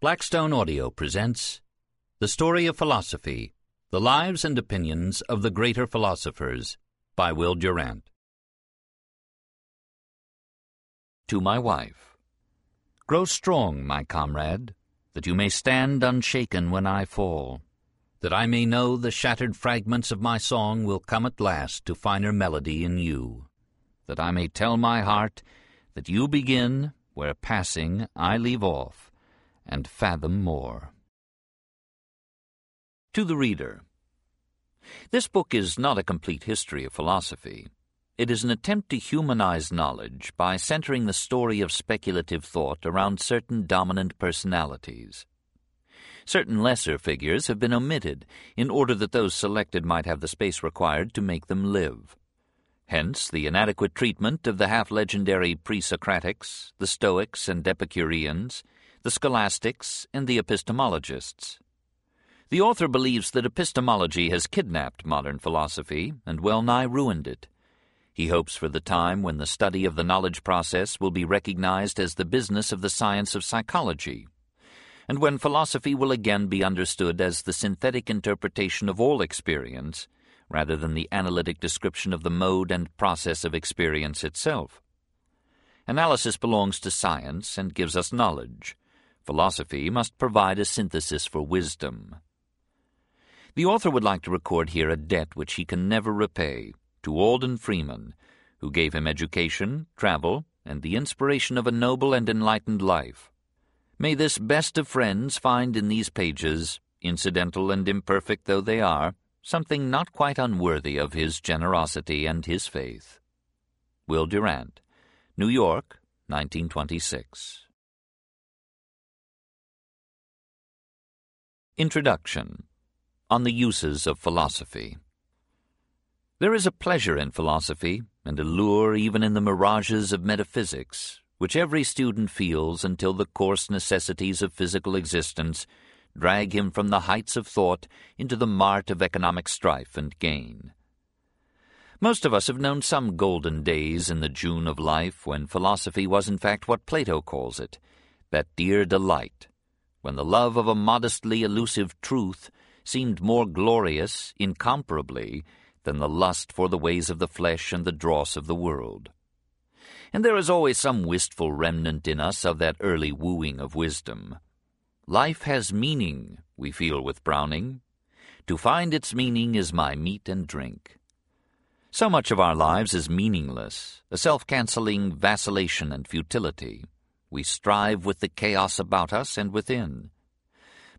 Blackstone Audio presents The Story of Philosophy The Lives and Opinions of the Greater Philosophers by Will Durant. To my wife, Grow strong, my comrade, that you may stand unshaken when I fall, that I may know the shattered fragments of my song will come at last to finer melody in you, that I may tell my heart that you begin where passing I leave off, and fathom more. To the Reader This book is not a complete history of philosophy. It is an attempt to humanize knowledge by centering the story of speculative thought around certain dominant personalities. Certain lesser figures have been omitted in order that those selected might have the space required to make them live. Hence the inadequate treatment of the half-legendary pre-Socratics, the Stoics and Epicureans, the Scholastics, and the Epistemologists. The author believes that epistemology has kidnapped modern philosophy and well nigh ruined it. He hopes for the time when the study of the knowledge process will be recognized as the business of the science of psychology, and when philosophy will again be understood as the synthetic interpretation of all experience rather than the analytic description of the mode and process of experience itself. Analysis belongs to science and gives us knowledge. Philosophy must provide a synthesis for wisdom. The author would like to record here a debt which he can never repay to Alden Freeman, who gave him education, travel, and the inspiration of a noble and enlightened life. May this best of friends find in these pages, incidental and imperfect though they are, something not quite unworthy of his generosity and his faith. Will Durant, New York, 1926. Introduction On the Uses of Philosophy There is a pleasure in philosophy, and a lure even in the mirages of metaphysics, which every student feels until the coarse necessities of physical existence drag him from the heights of thought into the mart of economic strife and gain. Most of us have known some golden days in the June of life when philosophy was in fact what Plato calls it, that dear delight, when the love of a modestly elusive truth seemed more glorious, incomparably, than the lust for the ways of the flesh and the dross of the world. And there is always some wistful remnant in us of that early wooing of wisdom, Life has meaning, we feel with Browning. To find its meaning is my meat and drink. So much of our lives is meaningless, a self-canceling vacillation and futility. We strive with the chaos about us and within.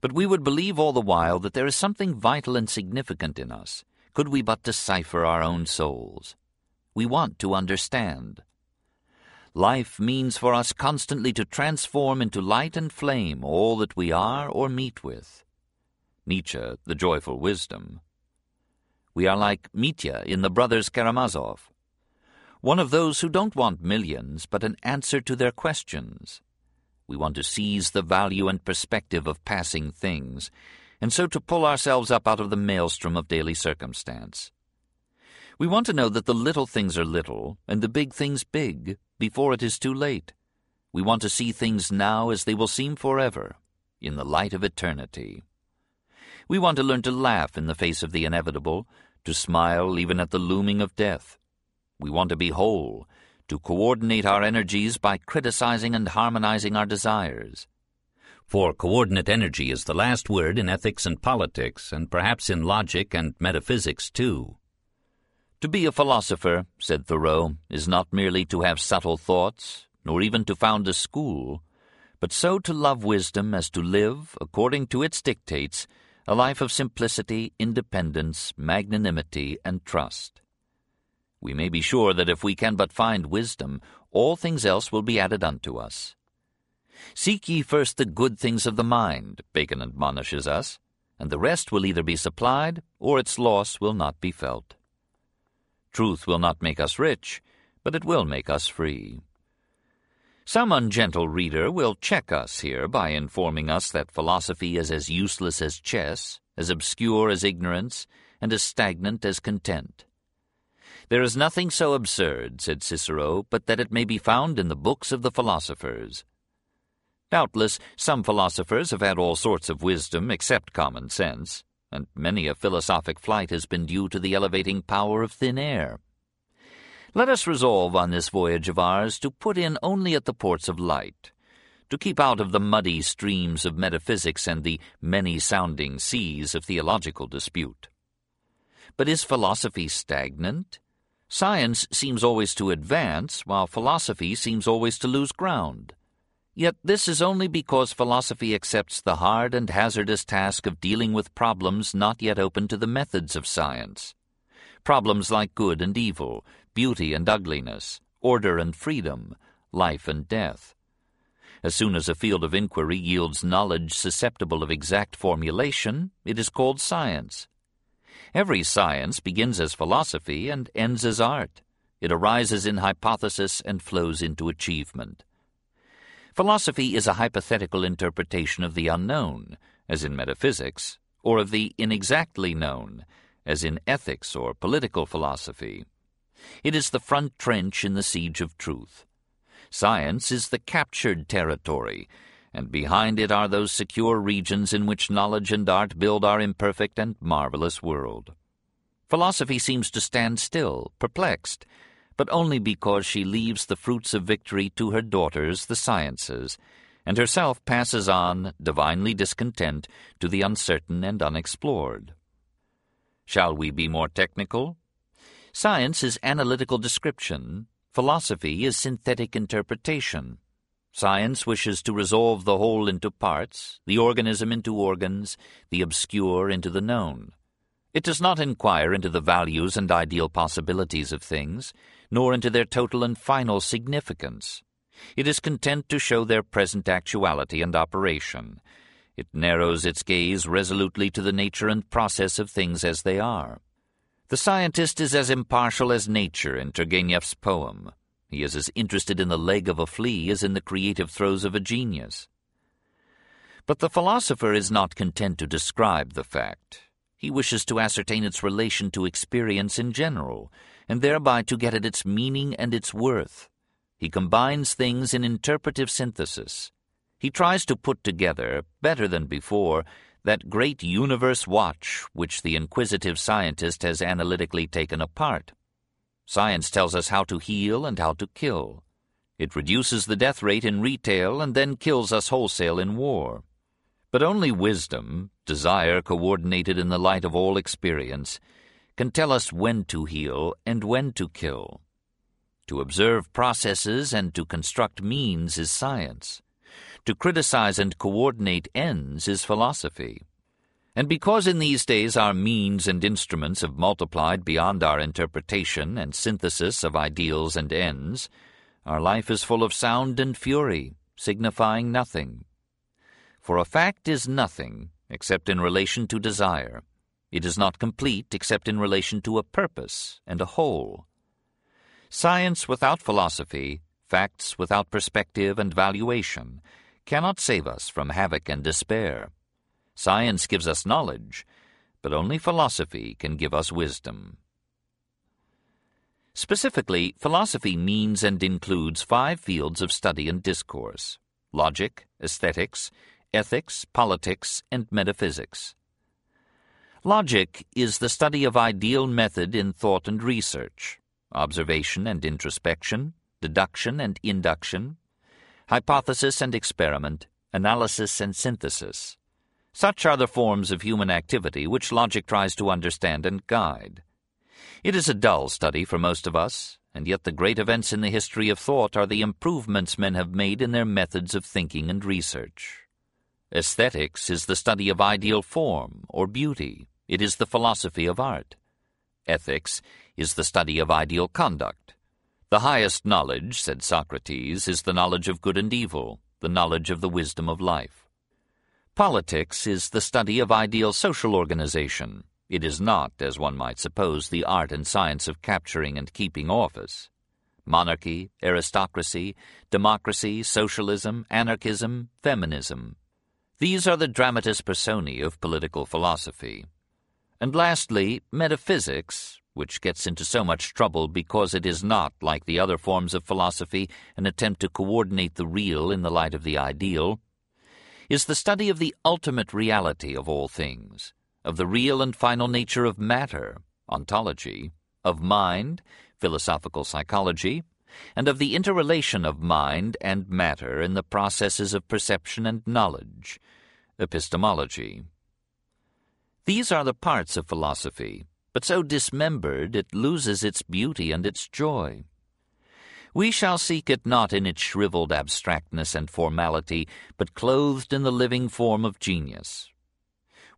But we would believe all the while that there is something vital and significant in us, could we but decipher our own souls. We want to understand. Life means for us constantly to transform into light and flame all that we are or meet with. Nietzsche, The Joyful Wisdom. We are like Mitya in the Brothers Karamazov, one of those who don't want millions, but an answer to their questions. We want to seize the value and perspective of passing things, and so to pull ourselves up out of the maelstrom of daily circumstance. We want to know that the little things are little, and the big things big, before it is too late. We want to see things now as they will seem forever, in the light of eternity. We want to learn to laugh in the face of the inevitable, to smile even at the looming of death. We want to be whole, to coordinate our energies by criticizing and harmonizing our desires. For coordinate energy is the last word in ethics and politics, and perhaps in logic and metaphysics too. To be a philosopher, said Thoreau, is not merely to have subtle thoughts, nor even to found a school, but so to love wisdom as to live, according to its dictates, a life of simplicity, independence, magnanimity, and trust. We may be sure that if we can but find wisdom, all things else will be added unto us. Seek ye first the good things of the mind, Bacon admonishes us, and the rest will either be supplied, or its loss will not be felt. Truth will not make us rich, but it will make us free. Some ungentle reader will check us here by informing us that philosophy is as useless as chess, as obscure as ignorance, and as stagnant as content. There is nothing so absurd, said Cicero, but that it may be found in the books of the philosophers. Doubtless, some philosophers have had all sorts of wisdom except common sense, and many a philosophic flight has been due to the elevating power of thin air. Let us resolve on this voyage of ours to put in only at the ports of light, to keep out of the muddy streams of metaphysics and the many-sounding seas of theological dispute. But is philosophy stagnant? Science seems always to advance, while philosophy seems always to lose ground. Yet this is only because philosophy accepts the hard and hazardous task of dealing with problems not yet open to the methods of science. Problems like good and evil, beauty and ugliness, order and freedom, life and death. As soon as a field of inquiry yields knowledge susceptible of exact formulation, it is called science. Every science begins as philosophy and ends as art. It arises in hypothesis and flows into achievement. Philosophy is a hypothetical interpretation of the unknown, as in metaphysics, or of the inexactly known, as in ethics or political philosophy. It is the front trench in the siege of truth. Science is the captured territory, and behind it are those secure regions in which knowledge and art build our imperfect and marvelous world. Philosophy seems to stand still, perplexed, but only because she leaves the fruits of victory to her daughters, the sciences, and herself passes on, divinely discontent, to the uncertain and unexplored. Shall we be more technical? Science is analytical description, philosophy is synthetic interpretation. Science wishes to resolve the whole into parts, the organism into organs, the obscure into the known. It does not inquire into the values and ideal possibilities of things, nor into their total and final significance. It is content to show their present actuality and operation. It narrows its gaze resolutely to the nature and process of things as they are. The scientist is as impartial as nature in Turgenev's poem. He is as interested in the leg of a flea as in the creative throes of a genius. But the philosopher is not content to describe the fact. He wishes to ascertain its relation to experience in general, and thereby to get at its meaning and its worth. He combines things in interpretive synthesis. He tries to put together, better than before, that great universe watch which the inquisitive scientist has analytically taken apart. Science tells us how to heal and how to kill. It reduces the death rate in retail and then kills us wholesale in war. But only wisdom, desire coordinated in the light of all experience, can tell us when to heal and when to kill. To observe processes and to construct means is science. To criticize and coordinate ends is philosophy. And because in these days our means and instruments have multiplied beyond our interpretation and synthesis of ideals and ends, our life is full of sound and fury, signifying nothing. For a fact is nothing except in relation to desire. It is not complete except in relation to a purpose and a whole. Science without philosophy, facts without perspective and valuation, cannot save us from havoc and despair. Science gives us knowledge, but only philosophy can give us wisdom. Specifically, philosophy means and includes five fields of study and discourse logic, aesthetics, ethics, politics, and metaphysics. Logic is the study of ideal method in thought and research, observation and introspection, deduction and induction, hypothesis and experiment, analysis and synthesis. Such are the forms of human activity which logic tries to understand and guide. It is a dull study for most of us, and yet the great events in the history of thought are the improvements men have made in their methods of thinking and research. Aesthetics is the study of ideal form or beauty. It is the philosophy of art. Ethics is the study of ideal conduct. The highest knowledge, said Socrates, is the knowledge of good and evil, the knowledge of the wisdom of life. Politics is the study of ideal social organization. It is not, as one might suppose, the art and science of capturing and keeping office. Monarchy, aristocracy, democracy, socialism, anarchism, feminism. These are the dramatis personae of political philosophy. And lastly, metaphysics, which gets into so much trouble because it is not, like the other forms of philosophy, an attempt to coordinate the real in the light of the ideal, is the study of the ultimate reality of all things, of the real and final nature of matter, ontology, of mind, philosophical psychology, and of the interrelation of mind and matter in the processes of perception and knowledge, epistemology. These are the parts of philosophy, but so dismembered it loses its beauty and its joy. We shall seek it not in its shriveled abstractness and formality, but clothed in the living form of genius.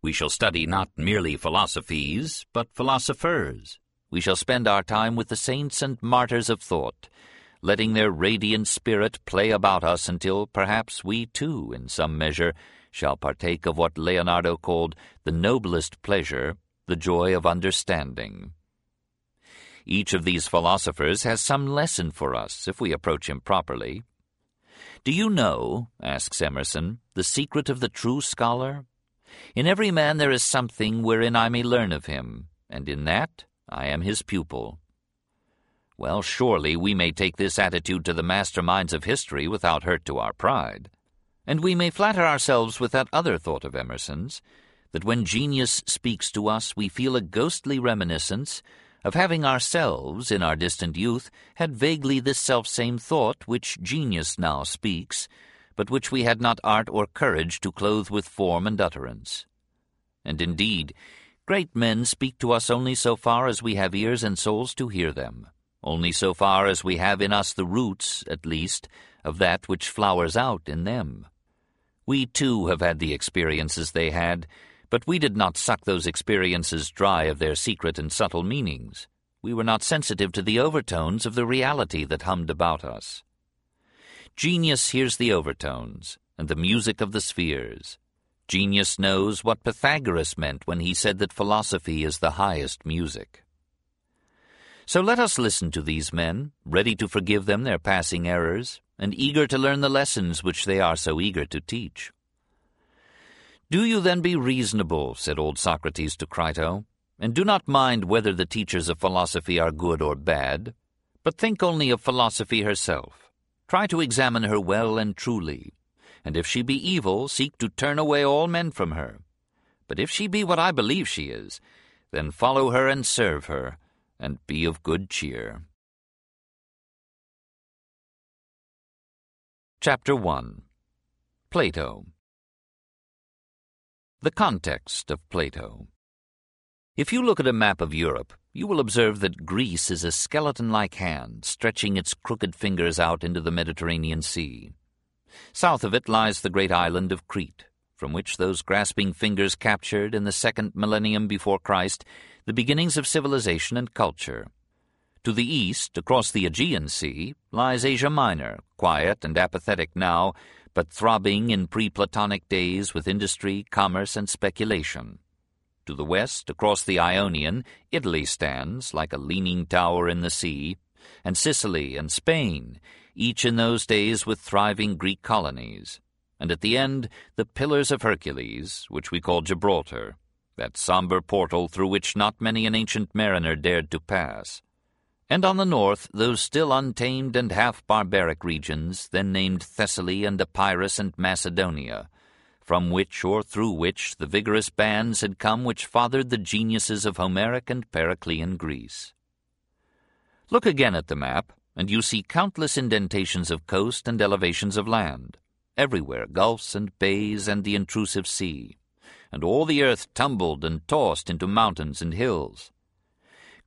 We shall study not merely philosophies, but philosophers. We shall spend our time with the saints and martyrs of thought, letting their radiant spirit play about us until perhaps we too, in some measure, shall partake of what Leonardo called the noblest pleasure, the joy of understanding. Each of these philosophers has some lesson for us if we approach him properly. Do you know, asks Emerson, the secret of the true scholar? In every man there is something wherein I may learn of him, and in that I am his pupil. Well, surely we may take this attitude to the masterminds of history without hurt to our pride. And we may flatter ourselves with that other thought of Emerson's, that when genius speaks to us we feel a ghostly reminiscence of having ourselves, in our distant youth, had vaguely this selfsame thought which genius now speaks, but which we had not art or courage to clothe with form and utterance. And indeed, great men speak to us only so far as we have ears and souls to hear them, only so far as we have in us the roots, at least, of that which flowers out in them. We too have had the experiences they had, but we did not suck those experiences dry of their secret and subtle meanings. We were not sensitive to the overtones of the reality that hummed about us. Genius hears the overtones and the music of the spheres. Genius knows what Pythagoras meant when he said that philosophy is the highest music. So let us listen to these men, ready to forgive them their passing errors, and eager to learn the lessons which they are so eager to teach. Do you then be reasonable, said old Socrates to Crito, and do not mind whether the teachers of philosophy are good or bad, but think only of philosophy herself. Try to examine her well and truly, and if she be evil, seek to turn away all men from her. But if she be what I believe she is, then follow her and serve her, and be of good cheer. Chapter 1 Plato the context of Plato. If you look at a map of Europe, you will observe that Greece is a skeleton-like hand stretching its crooked fingers out into the Mediterranean Sea. South of it lies the great island of Crete, from which those grasping fingers captured in the second millennium before Christ the beginnings of civilization and culture. To the east, across the Aegean Sea, lies Asia Minor, quiet and apathetic now, but throbbing in pre-Platonic days with industry, commerce, and speculation. To the west, across the Ionian, Italy stands, like a leaning tower in the sea, and Sicily and Spain, each in those days with thriving Greek colonies. And at the end, the Pillars of Hercules, which we call Gibraltar, that somber portal through which not many an ancient mariner dared to pass and on the north those still untamed and half-barbaric regions, then named Thessaly and Epirus and Macedonia, from which or through which the vigorous bands had come which fathered the geniuses of Homeric and Periclean Greece. Look again at the map, and you see countless indentations of coast and elevations of land, everywhere gulfs and bays and the intrusive sea, and all the earth tumbled and tossed into mountains and hills.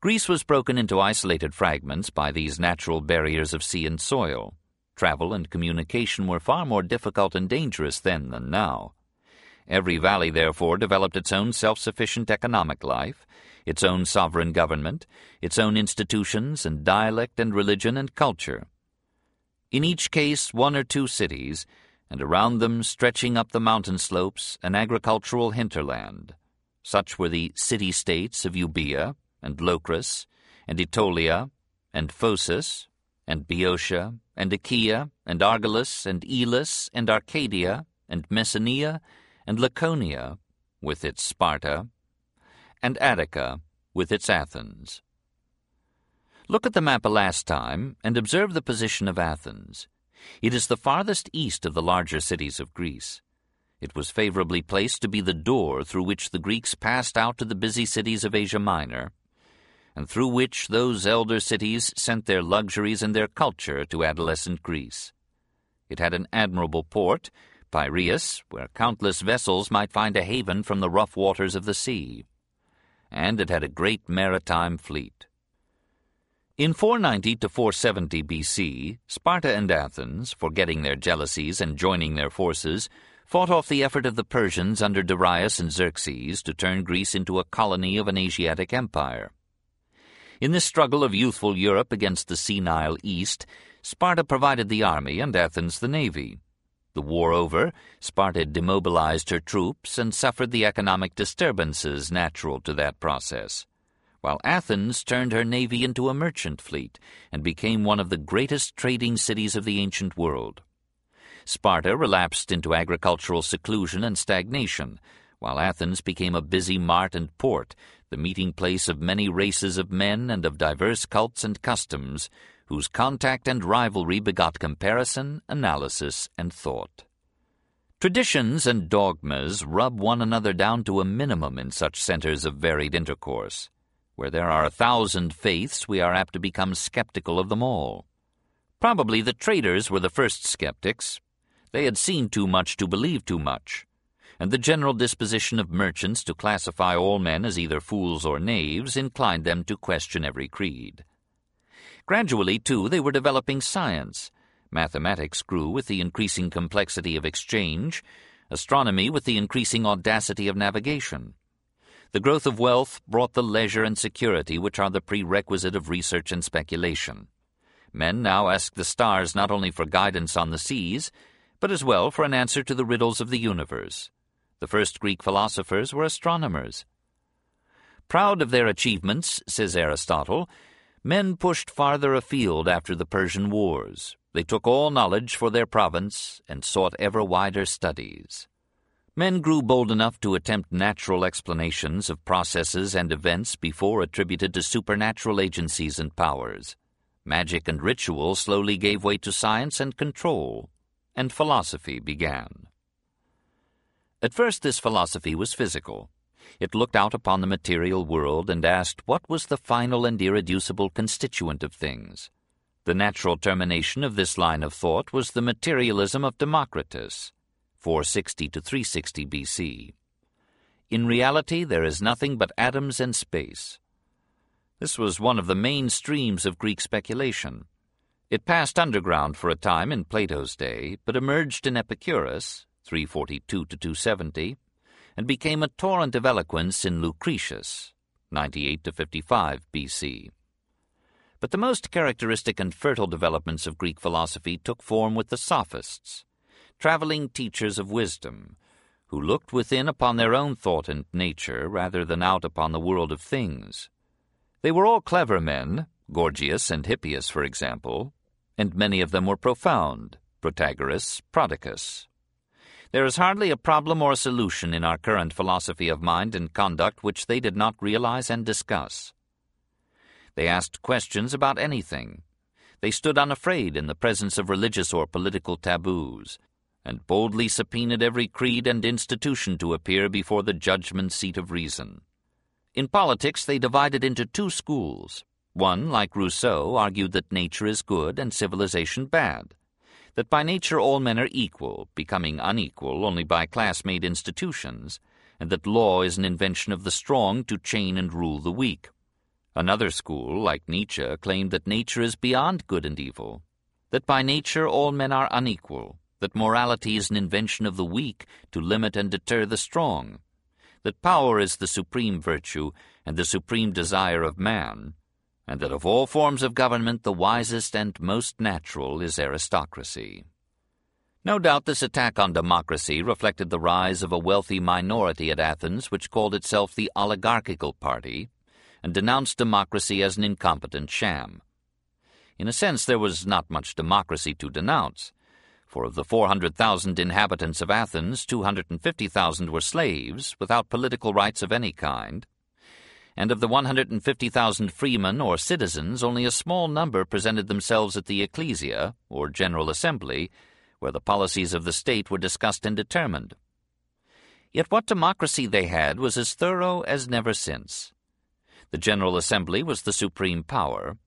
Greece was broken into isolated fragments by these natural barriers of sea and soil. Travel and communication were far more difficult and dangerous then than now. Every valley, therefore, developed its own self-sufficient economic life, its own sovereign government, its own institutions and dialect and religion and culture. In each case, one or two cities, and around them, stretching up the mountain slopes, an agricultural hinterland. Such were the city-states of Euboea, and Locris, and Aetolia, and Phocis, and Boeotia, and Achaia, and Argolis, and Elis, and Arcadia, and Messenia, and Laconia, with its Sparta, and Attica, with its Athens. Look at the map a last time, and observe the position of Athens. It is the farthest east of the larger cities of Greece. It was favorably placed to be the door through which the Greeks passed out to the busy cities of Asia Minor, and through which those elder cities sent their luxuries and their culture to adolescent Greece. It had an admirable port, Piraeus, where countless vessels might find a haven from the rough waters of the sea. And it had a great maritime fleet. In 490 to 470 BC, Sparta and Athens, forgetting their jealousies and joining their forces, fought off the effort of the Persians under Darius and Xerxes to turn Greece into a colony of an Asiatic empire. In this struggle of youthful Europe against the senile East, Sparta provided the army and Athens the navy. The war over, Sparta demobilized her troops and suffered the economic disturbances natural to that process, while Athens turned her navy into a merchant fleet and became one of the greatest trading cities of the ancient world. Sparta relapsed into agricultural seclusion and stagnation, while Athens became a busy mart and port, the meeting place of many races of men and of diverse cults and customs, whose contact and rivalry begot comparison, analysis, and thought. Traditions and dogmas rub one another down to a minimum in such centers of varied intercourse. Where there are a thousand faiths, we are apt to become skeptical of them all. Probably the traders were the first skeptics, they had seen too much to believe too much, and the general disposition of merchants to classify all men as either fools or knaves inclined them to question every creed. Gradually, too, they were developing science. Mathematics grew with the increasing complexity of exchange, astronomy with the increasing audacity of navigation. The growth of wealth brought the leisure and security which are the prerequisite of research and speculation. Men now ask the stars not only for guidance on the seas, but as well for an answer to the riddles of the universe. The first Greek philosophers were astronomers. Proud of their achievements, says Aristotle, men pushed farther afield after the Persian wars. They took all knowledge for their province and sought ever wider studies. Men grew bold enough to attempt natural explanations of processes and events before attributed to supernatural agencies and powers. Magic and ritual slowly gave way to science and control and philosophy began. At first this philosophy was physical. It looked out upon the material world and asked what was the final and irreducible constituent of things. The natural termination of this line of thought was the materialism of Democritus, 460 to 360 BC. In reality, there is nothing but atoms and space. This was one of the main streams of Greek speculation. It passed underground for a time in Plato's day, but emerged in Epicurus, 342 to 270, and became a torrent of eloquence in Lucretius, 98 to 55 BC. But the most characteristic and fertile developments of Greek philosophy took form with the sophists, traveling teachers of wisdom, who looked within upon their own thought and nature rather than out upon the world of things. They were all clever men, Gorgias and Hippias, for example, and many of them were profound, Protagoras, Prodicus. There is hardly a problem or a solution in our current philosophy of mind and conduct which they did not realize and discuss. They asked questions about anything. They stood unafraid in the presence of religious or political taboos, and boldly subpoenaed every creed and institution to appear before the judgment seat of reason. In politics, they divided into two schools one, like Rousseau, argued that nature is good and civilization bad, that by nature all men are equal, becoming unequal only by class-made institutions, and that law is an invention of the strong to chain and rule the weak. Another school, like Nietzsche, claimed that nature is beyond good and evil, that by nature all men are unequal, that morality is an invention of the weak to limit and deter the strong, that power is the supreme virtue and the supreme desire of man, and that of all forms of government the wisest and most natural is aristocracy. No doubt this attack on democracy reflected the rise of a wealthy minority at Athens which called itself the oligarchical party and denounced democracy as an incompetent sham. In a sense, there was not much democracy to denounce, for of the 400,000 inhabitants of Athens, 250,000 were slaves without political rights of any kind, and of the 150,000 freemen or citizens, only a small number presented themselves at the ecclesia, or general assembly, where the policies of the state were discussed and determined. Yet what democracy they had was as thorough as never since. The General Assembly was the supreme power,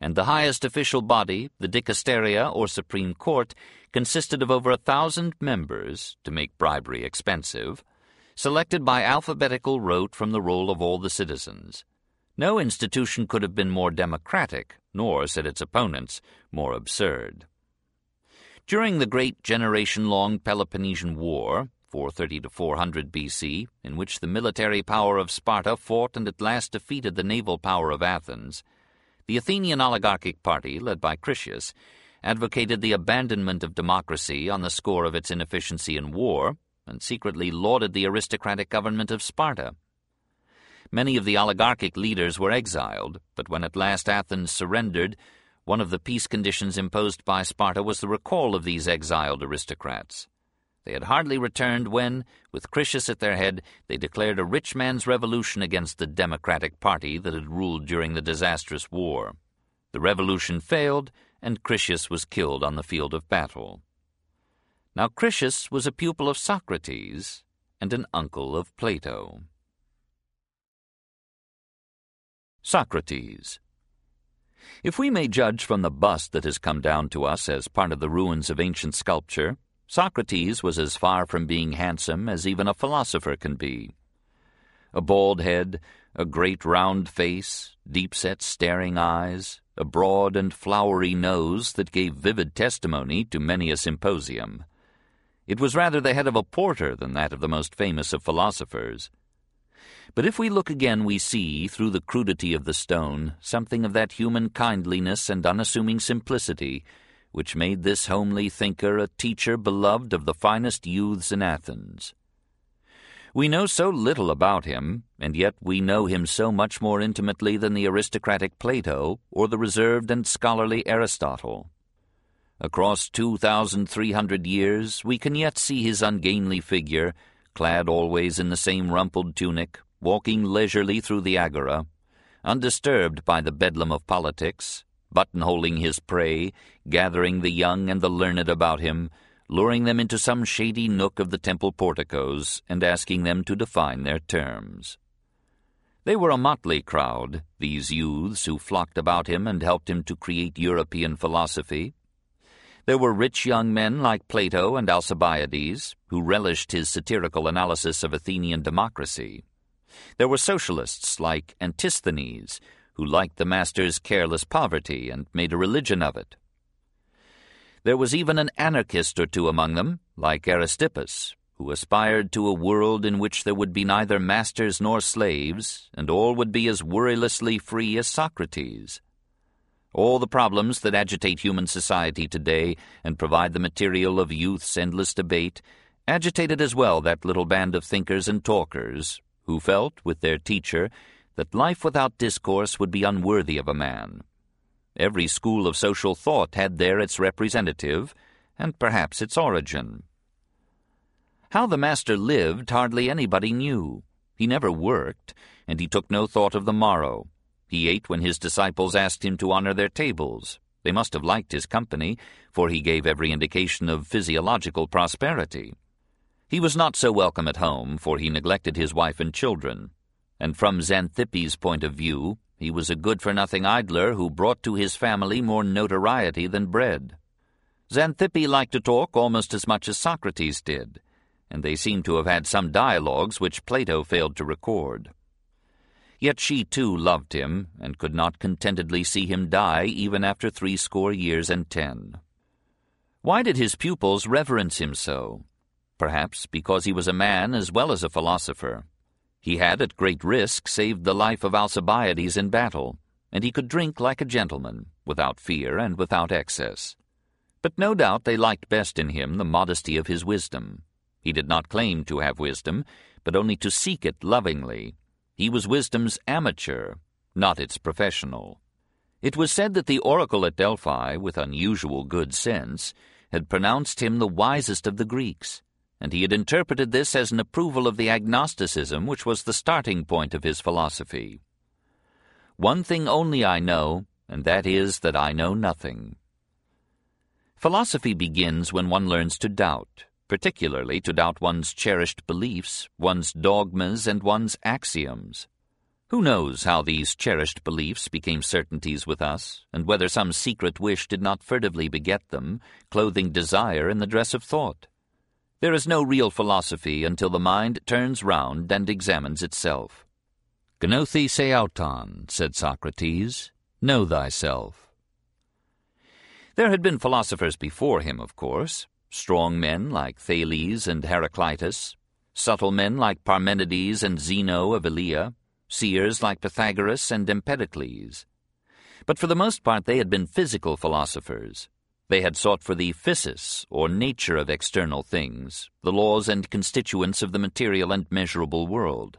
and the highest official body, the Dicasteria or Supreme Court, consisted of over a thousand members, to make bribery expensive, selected by alphabetical rote from the roll of all the citizens. No institution could have been more democratic, nor, said its opponents, more absurd. During the great generation-long Peloponnesian War, 430 to 400 BC, in which the military power of Sparta fought and at last defeated the naval power of Athens, the Athenian oligarchic party, led by Critias, advocated the abandonment of democracy on the score of its inefficiency in war, and secretly lauded the aristocratic government of Sparta. Many of the oligarchic leaders were exiled, but when at last Athens surrendered, one of the peace conditions imposed by Sparta was the recall of these exiled aristocrats. They had hardly returned when, with Critias at their head, they declared a rich man's revolution against the Democratic Party that had ruled during the disastrous war. The revolution failed, and Critias was killed on the field of battle. Now Critias was a pupil of Socrates and an uncle of Plato. Socrates If we may judge from the bust that has come down to us as part of the ruins of ancient sculpture, Socrates was as far from being handsome as even a philosopher can be. A bald head, a great round face, deep-set staring eyes, a broad and flowery nose that gave vivid testimony to many a symposium. It was rather the head of a porter than that of the most famous of philosophers. But if we look again, we see, through the crudity of the stone, something of that human kindliness and unassuming simplicity which made this homely thinker a teacher beloved of the finest youths in Athens. We know so little about him, and yet we know him so much more intimately than the aristocratic Plato or the reserved and scholarly Aristotle. Across 2,300 years, we can yet see his ungainly figure, clad always in the same rumpled tunic, walking leisurely through the agora, undisturbed by the bedlam of politics, buttonholing his prey, gathering the young and the learned about him, luring them into some shady nook of the temple porticos, and asking them to define their terms. They were a motley crowd, these youths who flocked about him and helped him to create European philosophy. There were rich young men like Plato and Alcibiades, who relished his satirical analysis of Athenian democracy. There were socialists like Antisthenes, who liked the master's careless poverty and made a religion of it. There was even an anarchist or two among them, like Aristippus, who aspired to a world in which there would be neither masters nor slaves, and all would be as worrylessly free as Socrates. All the problems that agitate human society today and provide the material of youth's endless debate agitated as well that little band of thinkers and talkers who felt, with their teacher, that life without discourse would be unworthy of a man. Every school of social thought had there its representative, and perhaps its origin. How the master lived hardly anybody knew. He never worked, and he took no thought of the morrow. He ate when his disciples asked him to honor their tables. They must have liked his company, for he gave every indication of physiological prosperity. He was not so welcome at home, for he neglected his wife and children and from Xanthippe's point of view, he was a good-for-nothing idler who brought to his family more notoriety than bread. Xanthippe liked to talk almost as much as Socrates did, and they seem to have had some dialogues which Plato failed to record. Yet she too loved him, and could not contentedly see him die even after threescore years and ten. Why did his pupils reverence him so? Perhaps because he was a man as well as a philosopher. He had, at great risk, saved the life of Alcibiades in battle, and he could drink like a gentleman, without fear and without excess. But no doubt they liked best in him the modesty of his wisdom. He did not claim to have wisdom, but only to seek it lovingly. He was wisdom's amateur, not its professional. It was said that the oracle at Delphi, with unusual good sense, had pronounced him the wisest of the Greeks, and he had interpreted this as an approval of the agnosticism which was the starting point of his philosophy. One thing only I know, and that is that I know nothing. Philosophy begins when one learns to doubt, particularly to doubt one's cherished beliefs, one's dogmas, and one's axioms. Who knows how these cherished beliefs became certainties with us, and whether some secret wish did not furtively beget them, clothing desire in the dress of thought? There is no real philosophy until the mind turns round and examines itself. Gnothi se auton, said Socrates, know thyself. There had been philosophers before him, of course, strong men like Thales and Heraclitus, subtle men like Parmenides and Zeno of Elea, seers like Pythagoras and Empedocles. But for the most part they had been physical philosophers, they had sought for the physis, or nature of external things, the laws and constituents of the material and measurable world.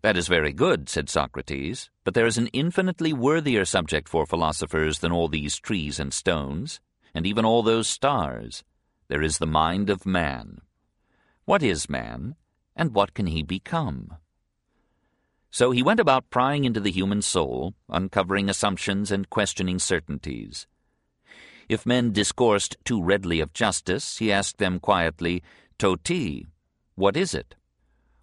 That is very good, said Socrates, but there is an infinitely worthier subject for philosophers than all these trees and stones, and even all those stars. There is the mind of man. What is man, and what can he become? So he went about prying into the human soul, uncovering assumptions and questioning certainties. If men discoursed too readily of justice, he asked them quietly, Toti, what is it?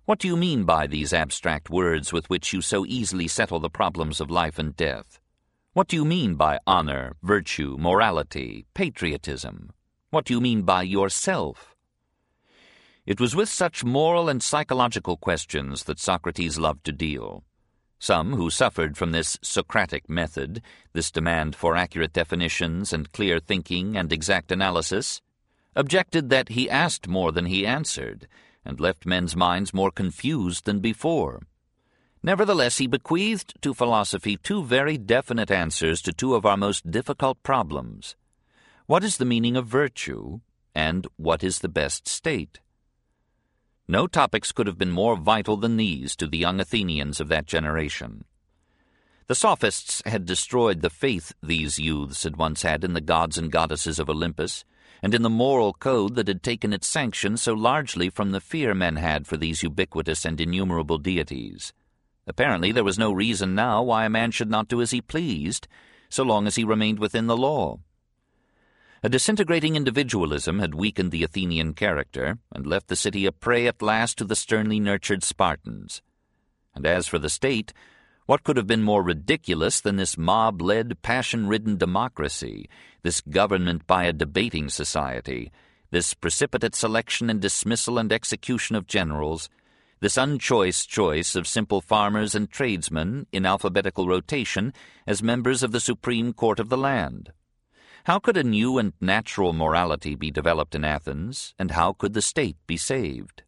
What do you mean by these abstract words with which you so easily settle the problems of life and death? What do you mean by honor, virtue, morality, patriotism? What do you mean by yourself? It was with such moral and psychological questions that Socrates loved to deal. Some who suffered from this Socratic method, this demand for accurate definitions and clear thinking and exact analysis, objected that he asked more than he answered, and left men's minds more confused than before. Nevertheless, he bequeathed to philosophy two very definite answers to two of our most difficult problems. What is the meaning of virtue, and what is the best state? No topics could have been more vital than these to the young Athenians of that generation. The sophists had destroyed the faith these youths had once had in the gods and goddesses of Olympus, and in the moral code that had taken its sanction so largely from the fear men had for these ubiquitous and innumerable deities. Apparently there was no reason now why a man should not do as he pleased, so long as he remained within the law. A disintegrating individualism had weakened the Athenian character and left the city a prey at last to the sternly nurtured Spartans. And as for the state, what could have been more ridiculous than this mob-led, passion-ridden democracy, this government by a debating society, this precipitate selection and dismissal and execution of generals, this unchoice choice of simple farmers and tradesmen in alphabetical rotation as members of the Supreme Court of the land? How could a new and natural morality be developed in Athens, and how could the state be saved?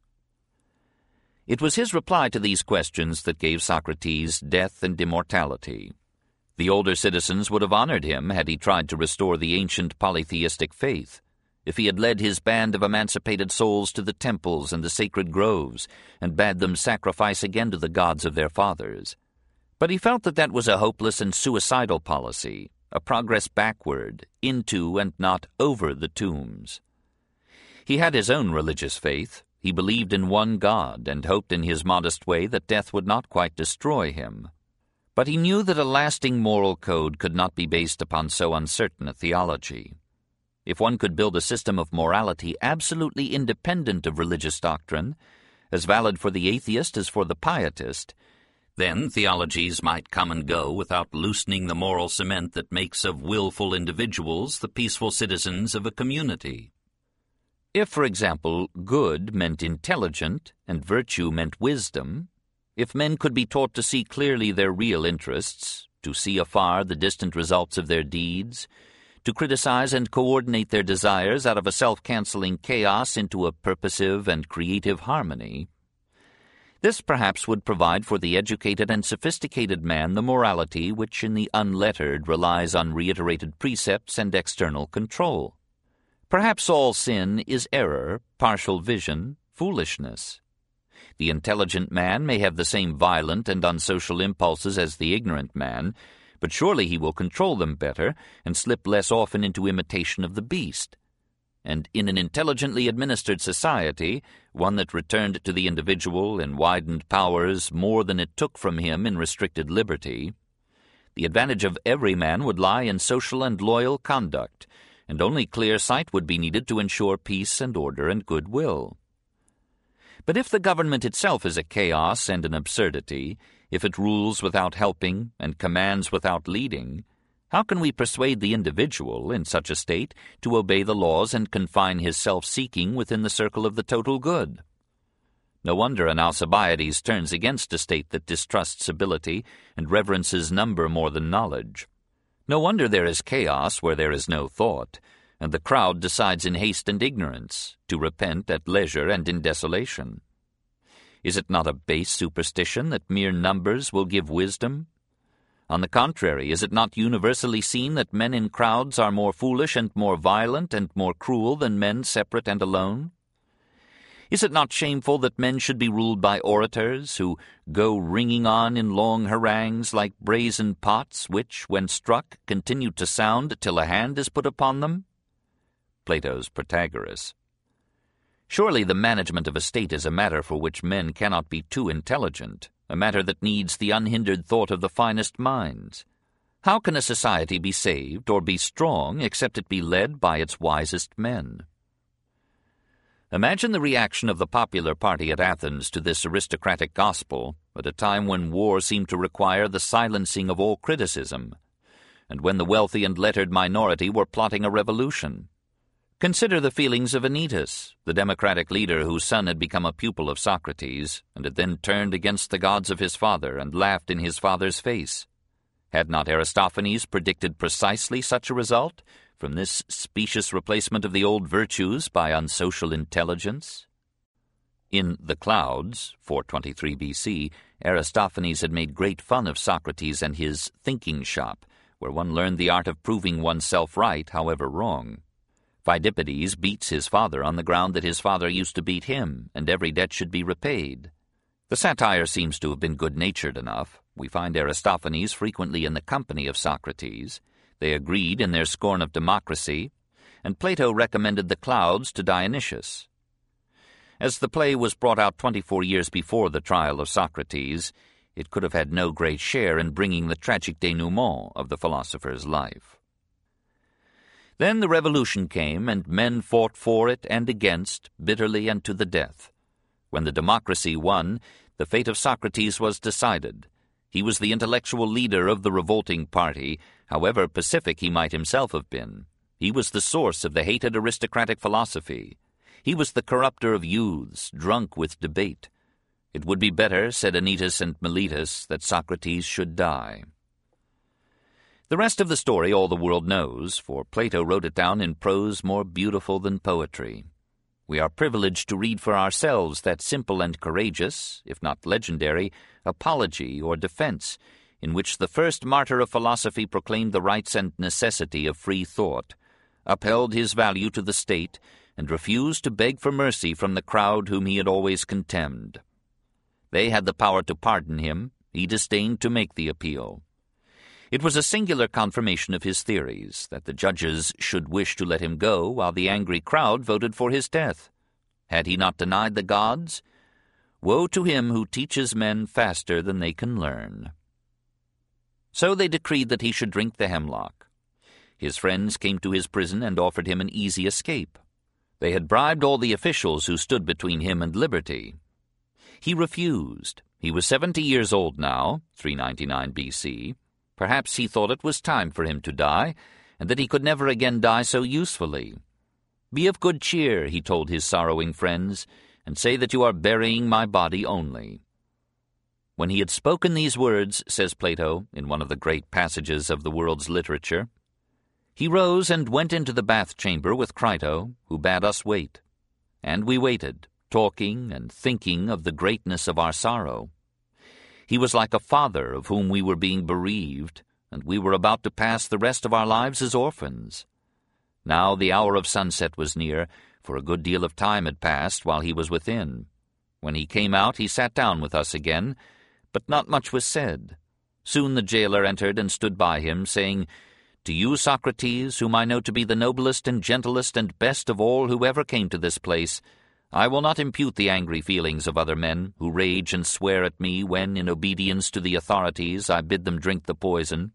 It was his reply to these questions that gave Socrates death and immortality. The older citizens would have honored him had he tried to restore the ancient polytheistic faith, if he had led his band of emancipated souls to the temples and the sacred groves, and bade them sacrifice again to the gods of their fathers. But he felt that that was a hopeless and suicidal policy, a progress backward, into and not over the tombs. He had his own religious faith. He believed in one God and hoped in his modest way that death would not quite destroy him. But he knew that a lasting moral code could not be based upon so uncertain a theology. If one could build a system of morality absolutely independent of religious doctrine, as valid for the atheist as for the pietist, then theologies might come and go without loosening the moral cement that makes of willful individuals the peaceful citizens of a community. If, for example, good meant intelligent and virtue meant wisdom, if men could be taught to see clearly their real interests, to see afar the distant results of their deeds, to criticize and coordinate their desires out of a self-canceling chaos into a purposive and creative harmony, this perhaps would provide for the educated and sophisticated man the morality which in the unlettered relies on reiterated precepts and external control. Perhaps all sin is error, partial vision, foolishness. The intelligent man may have the same violent and unsocial impulses as the ignorant man, but surely he will control them better and slip less often into imitation of the beast and in an intelligently administered society, one that returned to the individual in widened powers more than it took from him in restricted liberty, the advantage of every man would lie in social and loyal conduct, and only clear sight would be needed to ensure peace and order and goodwill. But if the government itself is a chaos and an absurdity, if it rules without helping and commands without leading, how can we persuade the individual in such a state to obey the laws and confine his self-seeking within the circle of the total good? No wonder an Alcibiades turns against a state that distrusts ability and reverences number more than knowledge. No wonder there is chaos where there is no thought, and the crowd decides in haste and ignorance, to repent at leisure and in desolation. Is it not a base superstition that mere numbers will give wisdom? On the contrary, is it not universally seen that men in crowds are more foolish and more violent and more cruel than men separate and alone? Is it not shameful that men should be ruled by orators, who go ringing on in long harangues like brazen pots, which, when struck, continue to sound till a hand is put upon them? Plato's Protagoras. Surely the management of a state is a matter for which men cannot be too intelligent, a matter that needs the unhindered thought of the finest minds. How can a society be saved or be strong except it be led by its wisest men? Imagine the reaction of the popular party at Athens to this aristocratic gospel at a time when war seemed to require the silencing of all criticism, and when the wealthy and lettered minority were plotting a revolution. Consider the feelings of Anytus, the democratic leader whose son had become a pupil of Socrates, and had then turned against the gods of his father and laughed in his father's face. Had not Aristophanes predicted precisely such a result, from this specious replacement of the old virtues by unsocial intelligence? In The Clouds, 423 BC, Aristophanes had made great fun of Socrates and his thinking shop, where one learned the art of proving oneself right, however wrong. Pheidippides beats his father on the ground that his father used to beat him, and every debt should be repaid. The satire seems to have been good-natured enough. We find Aristophanes frequently in the company of Socrates, they agreed in their scorn of democracy, and Plato recommended the clouds to Dionysius. As the play was brought out twenty-four years before the trial of Socrates, it could have had no great share in bringing the tragic denouement of the philosopher's life. Then the revolution came, and men fought for it and against, bitterly and to the death. When the democracy won, the fate of Socrates was decided. He was the intellectual leader of the revolting party, however pacific he might himself have been. He was the source of the hated aristocratic philosophy. He was the corrupter of youths, drunk with debate. It would be better, said Anytus and Meletus, that Socrates should die. The rest of the story all the world knows, for Plato wrote it down in prose more beautiful than poetry. We are privileged to read for ourselves that simple and courageous, if not legendary, apology or defense in which the first martyr of philosophy proclaimed the rights and necessity of free thought, upheld his value to the state, and refused to beg for mercy from the crowd whom he had always contemned. They had the power to pardon him, he disdained to make the appeal. It was a singular confirmation of his theories that the judges should wish to let him go while the angry crowd voted for his death. Had he not denied the gods? Woe to him who teaches men faster than they can learn. So they decreed that he should drink the hemlock. His friends came to his prison and offered him an easy escape. They had bribed all the officials who stood between him and liberty. He refused. He was seventy years old now, 399 BC. Perhaps he thought it was time for him to die, and that he could never again die so usefully. Be of good cheer, he told his sorrowing friends, and say that you are burying my body only. When he had spoken these words, says Plato, in one of the great passages of the world's literature, he rose and went into the bath chamber with Crito, who bade us wait. And we waited, talking and thinking of the greatness of our sorrow. He was like a father of whom we were being bereaved, and we were about to pass the rest of our lives as orphans. Now the hour of sunset was near, for a good deal of time had passed while he was within. When he came out, he sat down with us again, but not much was said. Soon the jailer entered and stood by him, saying, To you, Socrates, whom I know to be the noblest and gentlest and best of all who ever came to this place, I will not impute the angry feelings of other men, who rage and swear at me when, in obedience to the authorities, I bid them drink the poison.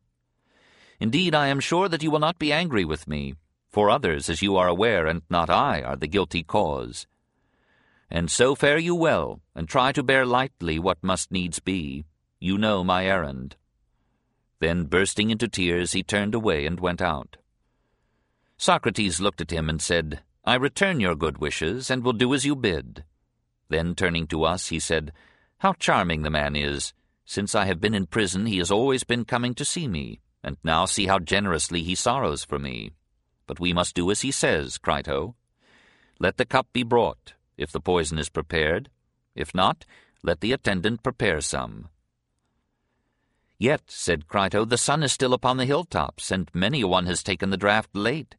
Indeed, I am sure that you will not be angry with me, for others, as you are aware, and not I, are the guilty cause. And so fare you well, and try to bear lightly what must needs be. You know my errand. Then, bursting into tears, he turned away and went out. Socrates looked at him and said, I return your good wishes, and will do as you bid. Then, turning to us, he said, How charming the man is! Since I have been in prison, he has always been coming to see me, and now see how generously he sorrows for me. But we must do as he says, Crito. Let the cup be brought, if the poison is prepared. If not, let the attendant prepare some. Yet, said Crito, the sun is still upon the hilltops, and many a one has taken the draught late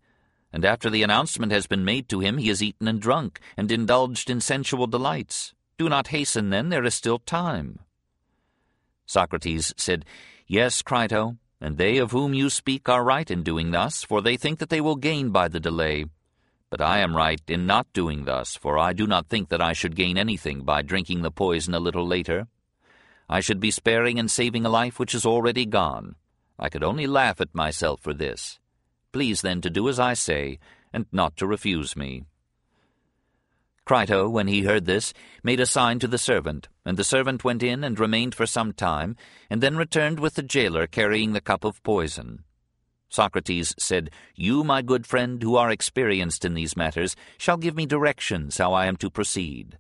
and after the announcement has been made to him, he has eaten and drunk, and indulged in sensual delights. Do not hasten, then, there is still time. Socrates said, Yes, Crito, and they of whom you speak are right in doing thus, for they think that they will gain by the delay. But I am right in not doing thus, for I do not think that I should gain anything by drinking the poison a little later. I should be sparing and saving a life which is already gone. I could only laugh at myself for this. Please then to do as I say, and not to refuse me. Crito, when he heard this, made a sign to the servant, and the servant went in and remained for some time, and then returned with the jailer carrying the cup of poison. Socrates said, You, my good friend, who are experienced in these matters, shall give me directions how I am to proceed.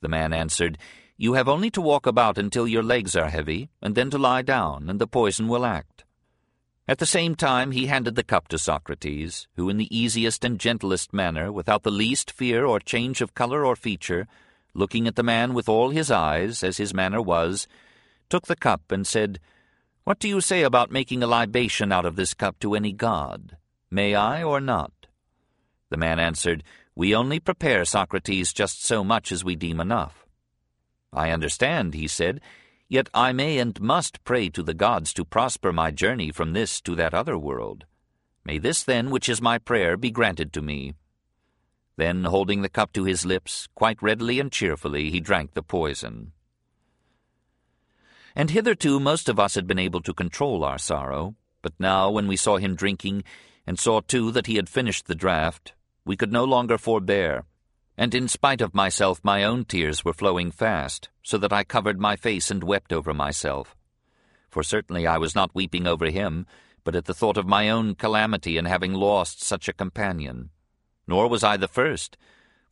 The man answered, You have only to walk about until your legs are heavy, and then to lie down, and the poison will act. At the same time he handed the cup to Socrates, who in the easiest and gentlest manner, without the least fear or change of colour or feature, looking at the man with all his eyes, as his manner was, took the cup and said, What do you say about making a libation out of this cup to any god? May I or not? The man answered, We only prepare, Socrates, just so much as we deem enough. I understand, he said, Yet I may and must pray to the gods to prosper my journey from this to that other world. May this then, which is my prayer, be granted to me. Then, holding the cup to his lips, quite readily and cheerfully, he drank the poison. And hitherto most of us had been able to control our sorrow, but now, when we saw him drinking, and saw too that he had finished the draught, we could no longer forbear, and in spite of myself my own tears were flowing fast, so that I covered my face and wept over myself. For certainly I was not weeping over him, but at the thought of my own calamity in having lost such a companion. Nor was I the first,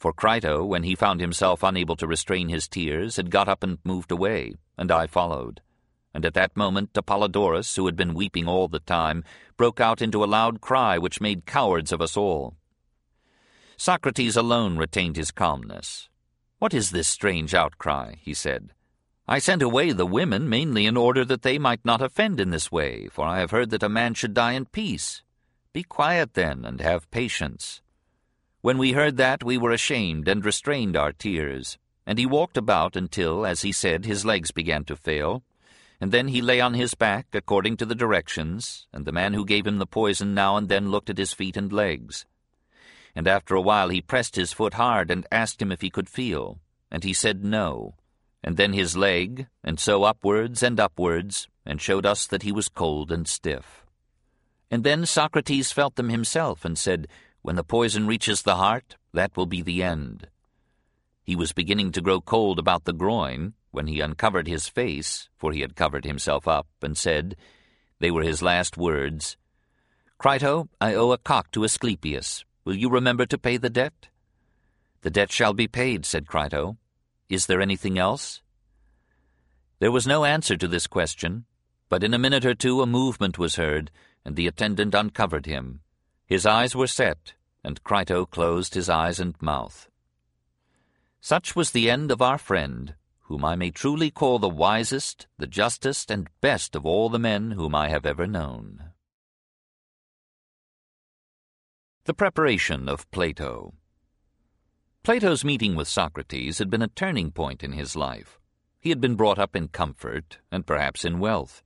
for Crito, when he found himself unable to restrain his tears, had got up and moved away, and I followed. And at that moment Apollodorus, who had been weeping all the time, broke out into a loud cry which made cowards of us all. Socrates alone retained his calmness. What is this strange outcry? he said. I sent away the women mainly in order that they might not offend in this way, for I have heard that a man should die in peace. Be quiet then, and have patience. When we heard that, we were ashamed and restrained our tears. And he walked about until, as he said, his legs began to fail. And then he lay on his back, according to the directions, and the man who gave him the poison now and then looked at his feet and legs and after a while he pressed his foot hard and asked him if he could feel, and he said no, and then his leg, and so upwards and upwards, and showed us that he was cold and stiff. And then Socrates felt them himself, and said, When the poison reaches the heart, that will be the end. He was beginning to grow cold about the groin, when he uncovered his face, for he had covered himself up, and said, They were his last words, Crito, I owe a cock to Asclepius, Will you remember to pay the debt? The debt shall be paid, said Crito. Is there anything else? There was no answer to this question, but in a minute or two a movement was heard, and the attendant uncovered him. His eyes were set, and Crito closed his eyes and mouth. Such was the end of our friend, whom I may truly call the wisest, the justest, and best of all the men whom I have ever known. The preparation of Plato. Plato's meeting with Socrates had been a turning point in his life. He had been brought up in comfort and perhaps in wealth.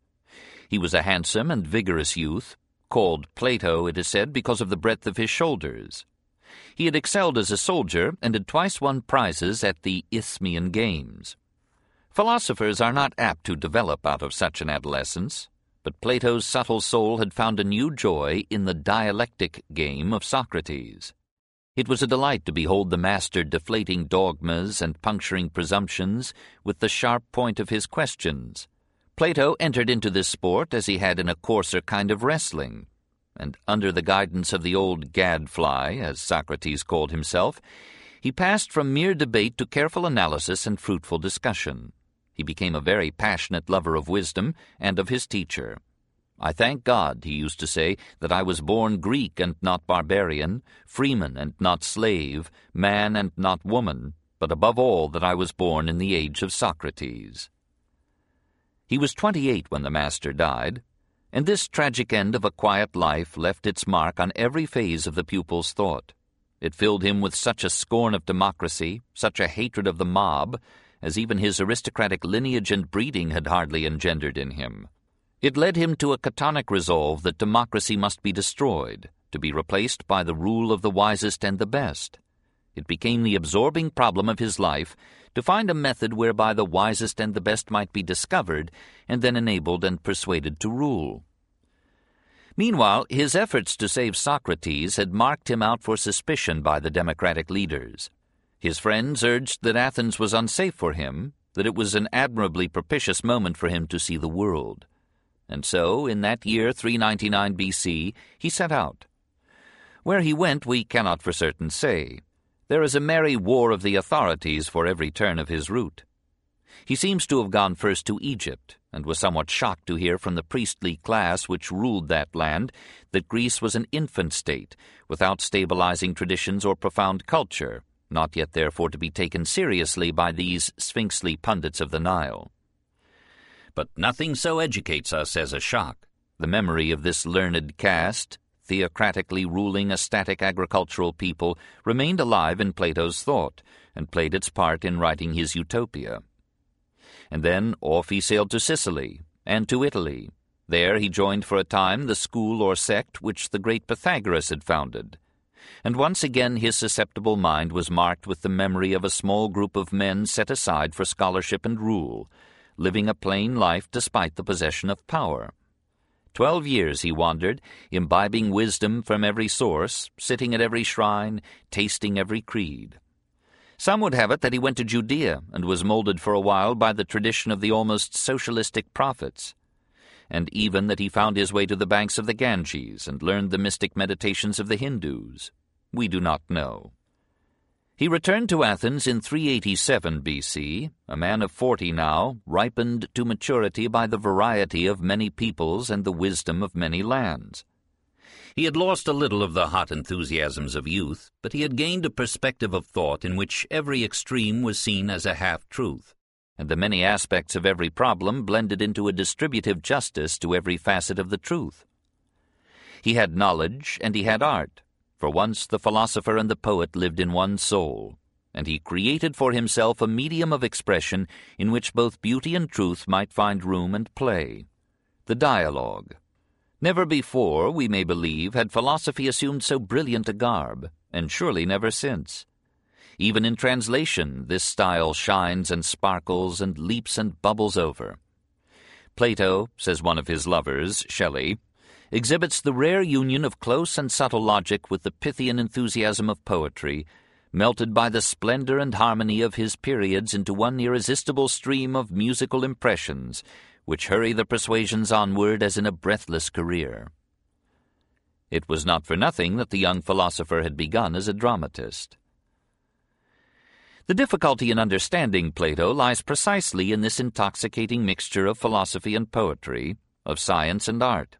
He was a handsome and vigorous youth, called Plato, it is said, because of the breadth of his shoulders. He had excelled as a soldier and had twice won prizes at the Isthmian Games. Philosophers are not apt to develop out of such an adolescence. But Plato's subtle soul had found a new joy in the dialectic game of Socrates. It was a delight to behold the master deflating dogmas and puncturing presumptions with the sharp point of his questions. Plato entered into this sport as he had in a coarser kind of wrestling, and under the guidance of the old gadfly, as Socrates called himself, he passed from mere debate to careful analysis and fruitful discussion. He became a very passionate lover of wisdom and of his teacher. I thank God, he used to say, that I was born Greek and not barbarian, freeman and not slave, man and not woman, but above all that I was born in the age of Socrates. He was twenty-eight when the master died, and this tragic end of a quiet life left its mark on every phase of the pupil's thought. It filled him with such a scorn of democracy, such a hatred of the mob, as even his aristocratic lineage and breeding had hardly engendered in him. It led him to a catonic resolve that democracy must be destroyed, to be replaced by the rule of the wisest and the best. It became the absorbing problem of his life to find a method whereby the wisest and the best might be discovered and then enabled and persuaded to rule. Meanwhile, his efforts to save Socrates had marked him out for suspicion by the democratic leaders. His friends urged that Athens was unsafe for him, that it was an admirably propitious moment for him to see the world. And so, in that year 399 BC, he set out. Where he went we cannot for certain say. There is a merry war of the authorities for every turn of his route. He seems to have gone first to Egypt, and was somewhat shocked to hear from the priestly class which ruled that land that Greece was an infant state, without stabilizing traditions or profound culture, not yet therefore to be taken seriously by these sphinxly pundits of the Nile. But nothing so educates us as a shock. The memory of this learned caste, theocratically ruling a static agricultural people, remained alive in Plato's thought, and played its part in writing his Utopia. And then off he sailed to Sicily, and to Italy. There he joined for a time the school or sect which the great Pythagoras had founded. And once again his susceptible mind was marked with the memory of a small group of men set aside for scholarship and rule, living a plain life despite the possession of power. Twelve years he wandered, imbibing wisdom from every source, sitting at every shrine, tasting every creed. Some would have it that he went to Judea and was molded for a while by the tradition of the almost socialistic prophets, and even that he found his way to the banks of the Ganges and learned the mystic meditations of the Hindus. We do not know. He returned to Athens in 387 BC, a man of forty now, ripened to maturity by the variety of many peoples and the wisdom of many lands. He had lost a little of the hot enthusiasms of youth, but he had gained a perspective of thought in which every extreme was seen as a half-truth, and the many aspects of every problem blended into a distributive justice to every facet of the truth. He had knowledge and he had art, for once the philosopher and the poet lived in one soul, and he created for himself a medium of expression in which both beauty and truth might find room and play. The dialogue. Never before, we may believe, had philosophy assumed so brilliant a garb, and surely never since. Even in translation, this style shines and sparkles and leaps and bubbles over. Plato, says one of his lovers, Shelley, exhibits the rare union of close and subtle logic with the Pythian enthusiasm of poetry, melted by the splendor and harmony of his periods into one irresistible stream of musical impressions, which hurry the persuasions onward as in a breathless career. It was not for nothing that the young philosopher had begun as a dramatist. The difficulty in understanding Plato lies precisely in this intoxicating mixture of philosophy and poetry, of science and art.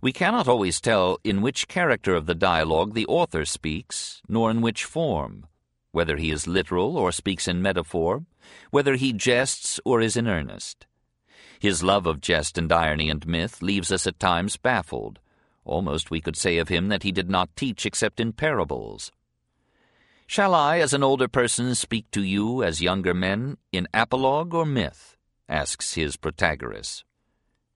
We cannot always tell in which character of the dialogue the author speaks, nor in which form, whether he is literal or speaks in metaphor, whether he jests or is in earnest. His love of jest and irony and myth leaves us at times baffled. Almost we could say of him that he did not teach except in parables. Shall I, as an older person, speak to you, as younger men, in apologue or myth? asks his Protagoras.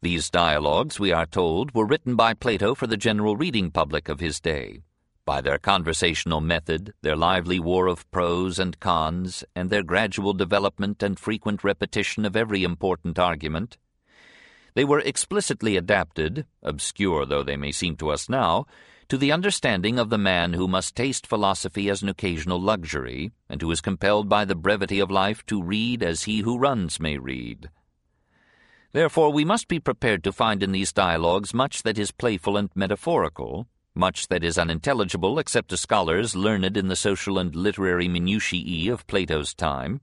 These dialogues, we are told, were written by Plato for the general reading public of his day. By their conversational method, their lively war of pros and cons, and their gradual development and frequent repetition of every important argument, They were explicitly adapted, obscure though they may seem to us now, to the understanding of the man who must taste philosophy as an occasional luxury, and who is compelled by the brevity of life to read as he who runs may read. Therefore we must be prepared to find in these dialogues much that is playful and metaphorical, much that is unintelligible except to scholars learned in the social and literary minutiae of Plato's time,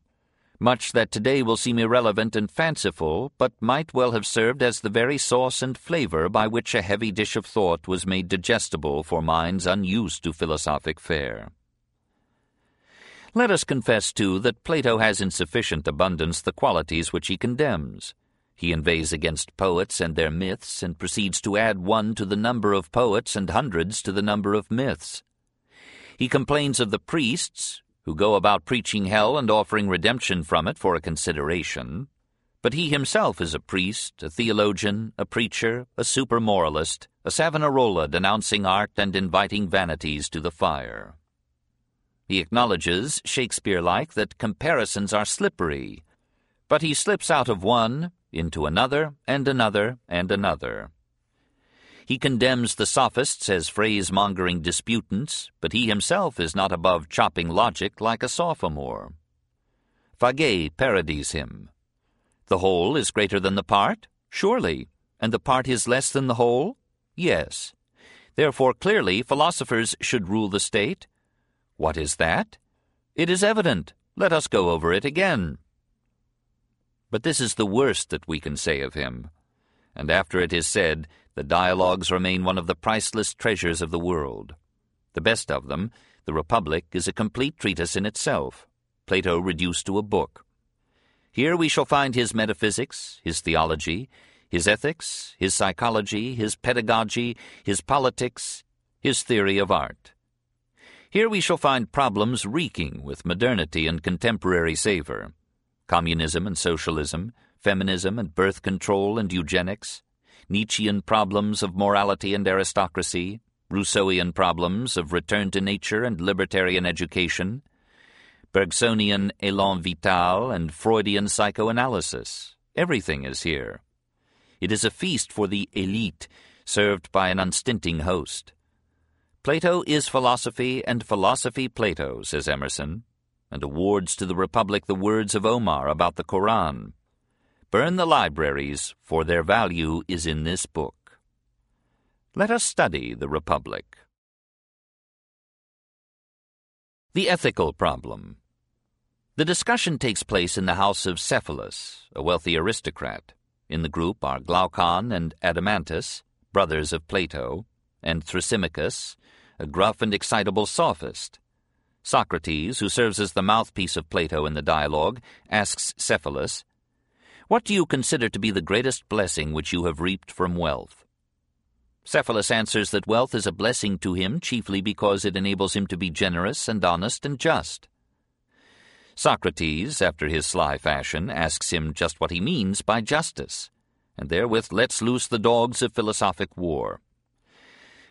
much that today will seem irrelevant and fanciful, but might well have served as the very sauce and flavor by which a heavy dish of thought was made digestible for minds unused to philosophic fare. Let us confess, too, that Plato has in sufficient abundance the qualities which he condemns. He inveighs against poets and their myths, and proceeds to add one to the number of poets and hundreds to the number of myths. He complains of the priests, who go about preaching hell and offering redemption from it for a consideration. But he himself is a priest, a theologian, a preacher, a super moralist, a Savonarola denouncing art and inviting vanities to the fire. He acknowledges, Shakespeare-like, that comparisons are slippery, but he slips out of one into another and another and another. He condemns the sophists as phrase-mongering disputants, but he himself is not above chopping logic like a sophomore. Faguet parodies him. The whole is greater than the part? Surely. And the part is less than the whole? Yes. Therefore, clearly, philosophers should rule the state. What is that? It is evident. Let us go over it again. But this is the worst that we can say of him. And after it is said, the dialogues remain one of the priceless treasures of the world. The best of them, The Republic, is a complete treatise in itself, Plato reduced to a book. Here we shall find his metaphysics, his theology, his ethics, his psychology, his pedagogy, his politics, his theory of art. Here we shall find problems reeking with modernity and contemporary savor. Communism and socialism, feminism and birth control and eugenics, Nietzschean problems of morality and aristocracy, Rousseauian problems of return to nature and libertarian education, Bergsonian élan vital and Freudian psychoanalysis. Everything is here. It is a feast for the elite, served by an unstinting host. Plato is philosophy, and philosophy Plato, says Emerson, and awards to the Republic the words of Omar about the Koran. Burn the libraries, for their value is in this book. Let us study the Republic. The Ethical Problem The discussion takes place in the house of Cephalus, a wealthy aristocrat. In the group are Glaucon and Adeimantus, brothers of Plato, and Thrasymachus, a gruff and excitable sophist. Socrates, who serves as the mouthpiece of Plato in the dialogue, asks Cephalus, what do you consider to be the greatest blessing which you have reaped from wealth? Cephalus answers that wealth is a blessing to him chiefly because it enables him to be generous and honest and just. Socrates, after his sly fashion, asks him just what he means by justice, and therewith lets loose the dogs of philosophic war.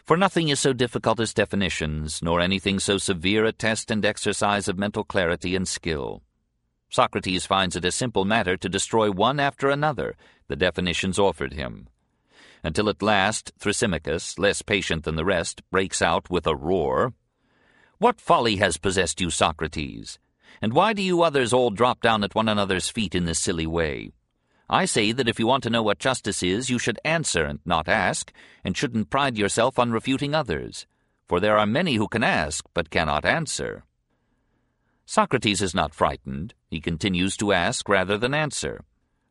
For nothing is so difficult as definitions, nor anything so severe a test and exercise of mental clarity and skill. Socrates finds it a simple matter to destroy one after another the definitions offered him. Until at last Thrasymachus, less patient than the rest, breaks out with a roar. What folly has possessed you, Socrates? And why do you others all drop down at one another's feet in this silly way? I say that if you want to know what justice is, you should answer and not ask, and shouldn't pride yourself on refuting others. For there are many who can ask, but cannot answer. Socrates is not frightened. He continues to ask rather than answer.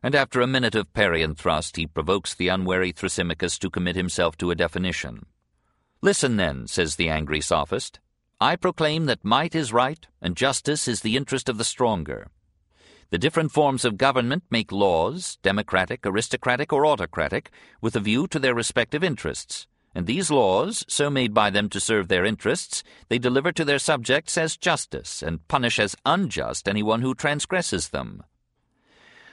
And after a minute of parry and thrust, he provokes the unwary Thrasymachus to commit himself to a definition. Listen, then, says the angry sophist. I proclaim that might is right, and justice is the interest of the stronger. The different forms of government make laws, democratic, aristocratic, or autocratic, with a view to their respective interests and these laws, so made by them to serve their interests, they deliver to their subjects as justice, and punish as unjust anyone who transgresses them.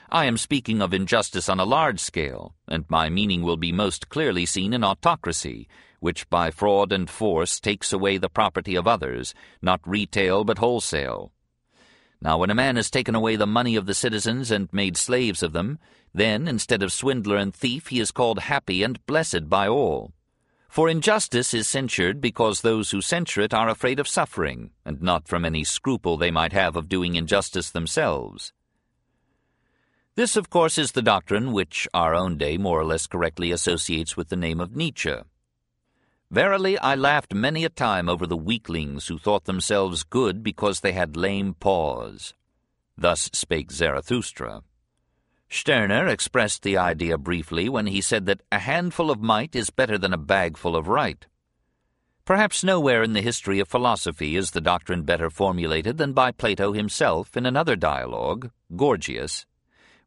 I am speaking of injustice on a large scale, and my meaning will be most clearly seen in autocracy, which by fraud and force takes away the property of others, not retail but wholesale. Now when a man has taken away the money of the citizens and made slaves of them, then, instead of swindler and thief, he is called happy and blessed by all. For injustice is censured because those who censure it are afraid of suffering, and not from any scruple they might have of doing injustice themselves. This, of course, is the doctrine which our own day more or less correctly associates with the name of Nietzsche. Verily, I laughed many a time over the weaklings who thought themselves good because they had lame paws. Thus spake Zarathustra. Stirner expressed the idea briefly when he said that a handful of might is better than a bagful of right. Perhaps nowhere in the history of philosophy is the doctrine better formulated than by Plato himself in another dialogue, Gorgias,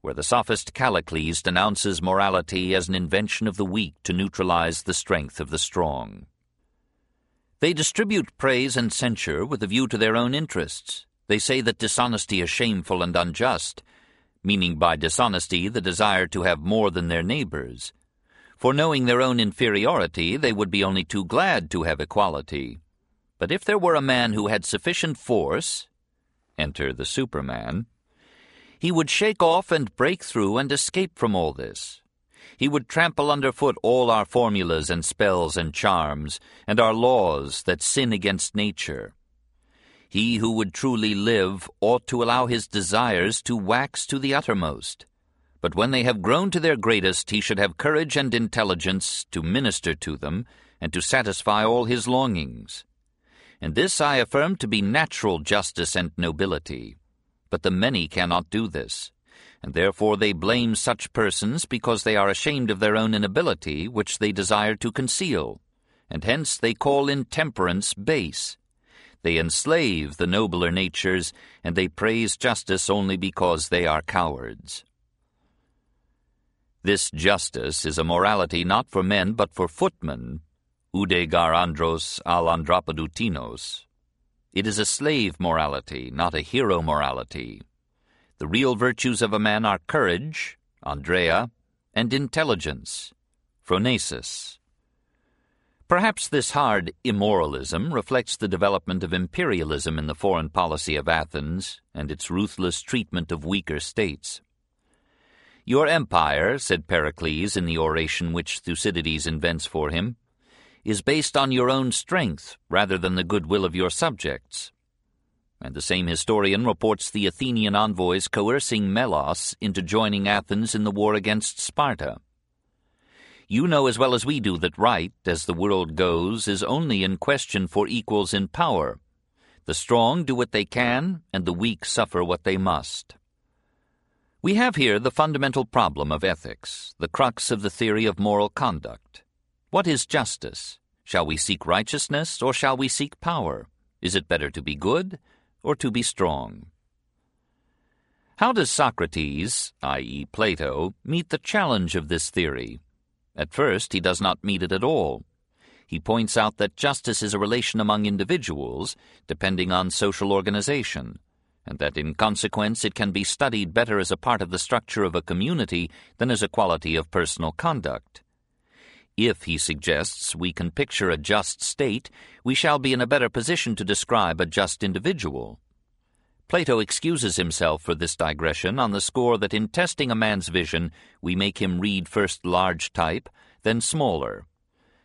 where the sophist Callicles denounces morality as an invention of the weak to neutralize the strength of the strong. They distribute praise and censure with a view to their own interests. They say that dishonesty is shameful and unjust, meaning by dishonesty the desire to have more than their neighbors. For knowing their own inferiority, they would be only too glad to have equality. But if there were a man who had sufficient force, enter the Superman, he would shake off and break through and escape from all this. He would trample underfoot all our formulas and spells and charms, and our laws that sin against nature. He who would truly live ought to allow his desires to wax to the uttermost. But when they have grown to their greatest, he should have courage and intelligence to minister to them, and to satisfy all his longings. And this I affirm to be natural justice and nobility. But the many cannot do this, and therefore they blame such persons because they are ashamed of their own inability, which they desire to conceal, and hence they call intemperance base. They enslave the nobler natures, and they praise justice only because they are cowards. This justice is a morality not for men but for footmen, ude gar andros al andropodoutinos, it is a slave morality, not a hero morality. The real virtues of a man are courage, andreia, and intelligence, Phronesis. Perhaps this hard immoralism reflects the development of imperialism in the foreign policy of Athens and its ruthless treatment of weaker states. Your empire, said Pericles in the oration which Thucydides invents for him, is based on your own strength rather than the goodwill of your subjects. And the same historian reports the Athenian envoys coercing Melos into joining Athens in the war against Sparta. You know as well as we do that right, as the world goes, is only in question for equals in power. The strong do what they can, and the weak suffer what they must. We have here the fundamental problem of ethics, the crux of the theory of moral conduct. What is justice? Shall we seek righteousness, or shall we seek power? Is it better to be good, or to be strong? How does Socrates, i.e., Plato, meet the challenge of this theory? At first, he does not meet it at all. He points out that justice is a relation among individuals, depending on social organization, and that in consequence it can be studied better as a part of the structure of a community than as a quality of personal conduct. If, he suggests, we can picture a just state, we shall be in a better position to describe a just individual. Plato excuses himself for this digression on the score that in testing a man's vision we make him read first large type, then smaller.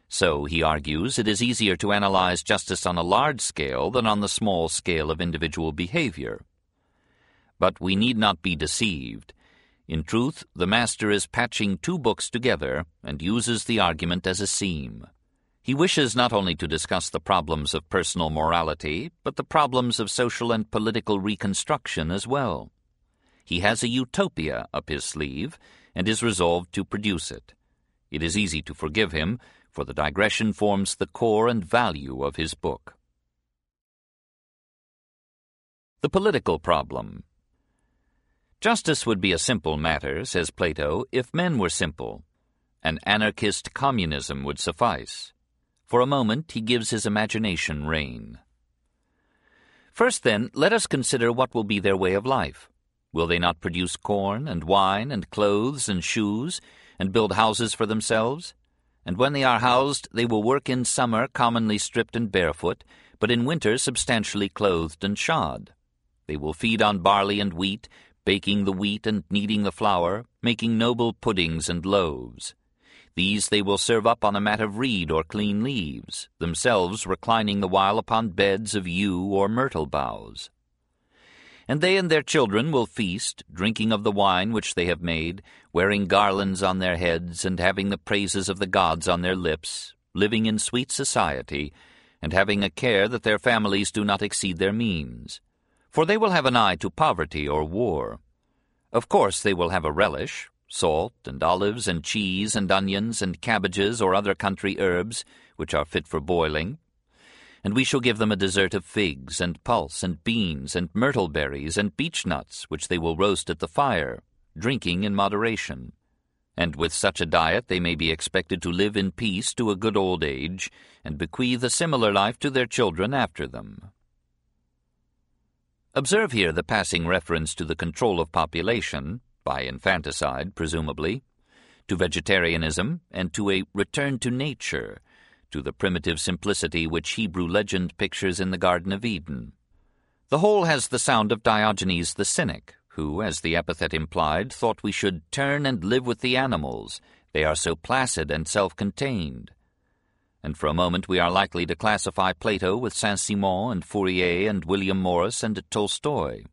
So, he argues, it is easier to analyze justice on a large scale than on the small scale of individual behavior. But we need not be deceived. In truth, the master is patching two books together and uses the argument as a seam. He wishes not only to discuss the problems of personal morality, but the problems of social and political reconstruction as well. He has a utopia up his sleeve and is resolved to produce it. It is easy to forgive him, for the digression forms the core and value of his book. The political problem Justice would be a simple matter, says Plato, if men were simple. An anarchist communism would suffice. For a moment he gives his imagination rein. First, then, let us consider what will be their way of life. Will they not produce corn and wine and clothes and shoes, and build houses for themselves? And when they are housed, they will work in summer commonly stripped and barefoot, but in winter substantially clothed and shod. They will feed on barley and wheat, baking the wheat and kneading the flour, making noble puddings and loaves. These they will serve up on a mat of reed or clean leaves, themselves reclining the while upon beds of yew or myrtle boughs. And they and their children will feast, drinking of the wine which they have made, wearing garlands on their heads, and having the praises of the gods on their lips, living in sweet society, and having a care that their families do not exceed their means. For they will have an eye to poverty or war. Of course they will have a relish, salt and olives and cheese and onions and cabbages or other country herbs, which are fit for boiling, and we shall give them a dessert of figs, and pulse, and beans, and myrtle berries, and beech nuts, which they will roast at the fire, drinking in moderation. And with such a diet they may be expected to live in peace to a good old age, and bequeath a similar life to their children after them. Observe here the passing reference to the control of population, by infanticide, presumably, to vegetarianism, and to a return to nature, to the primitive simplicity which Hebrew legend pictures in the Garden of Eden. The whole has the sound of Diogenes the Cynic, who, as the epithet implied, thought we should turn and live with the animals, they are so placid and self-contained. And for a moment we are likely to classify Plato with Saint-Simon and Fourier and William Morris and Tolstoy.